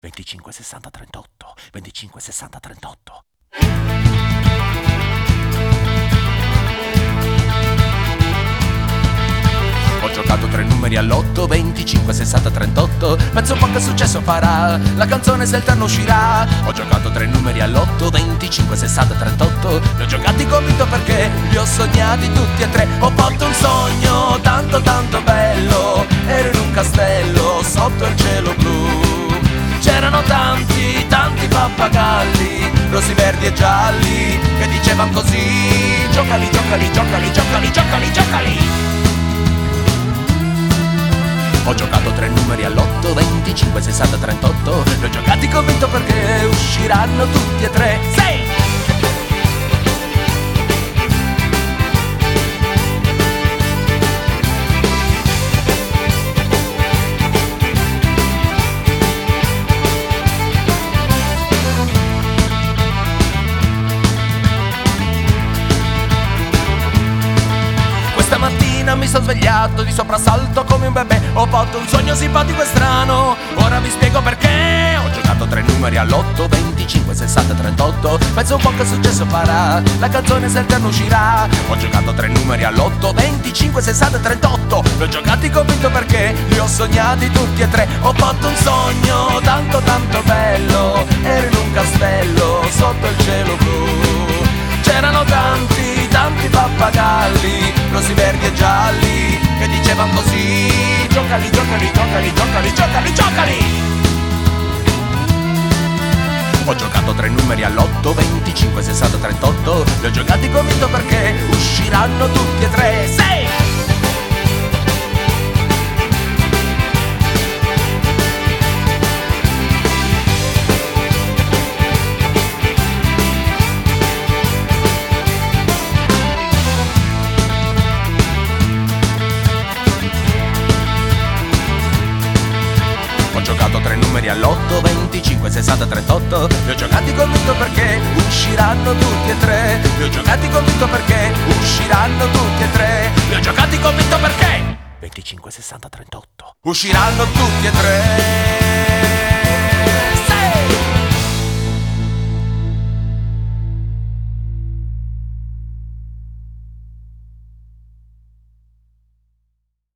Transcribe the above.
25 60 38 25 60 38 Ho giocato tre numeri all'otto 25 60 38 Penso un po' che successo farà La canzone se il turno uscirà. Ho giocato tre numeri all'otto 25 60 38 Li ho giocati convinto perché Li ho sognati tutti e tre. Ho fatto un sogno tanto tanto C'erano tanti, tanti pappagalli, rossi, verdi e gialli, che dicevano così: Giocali, giocali, giocali, giocali, giocali, giocali. Ho giocato tre numeri all'otto, 25, 60, 38. Li ho giocati convinto perché usciranno tutti e tre. Sei! Questa mattina mi sono svegliato di soprassalto come un bebè. Ho fatto un sogno simpatico e strano. Ora vi spiego perché. Ho giocato tre numeri all'otto 25, 60, 38 Penso un po' che successo farà. La canzone se il uscirà. Ho giocato tre numeri all'otto 25, 60, 38 Li ho giocati convinto perché Li ho sognati tutti e tre. Ho fatto un sogno tanto tanto bello. Ero in un castello sotto il cielo blu Giocali, giocali, giocali, giocali, giocali, giocali. Ho giocato tre numeri all'otto, 25, 60, 38. Li ho giocati convinto perché usciranno tutti e tre. Sei! Giocato tre numeri all'otto, 25, 60, 38 Li ho giocati convinto perché usciranno tutti e tre. Li ho giocati convinto perché usciranno tutti e tre. Li ho giocati convinto perché 25, 60, 38 Usciranno tutti e tre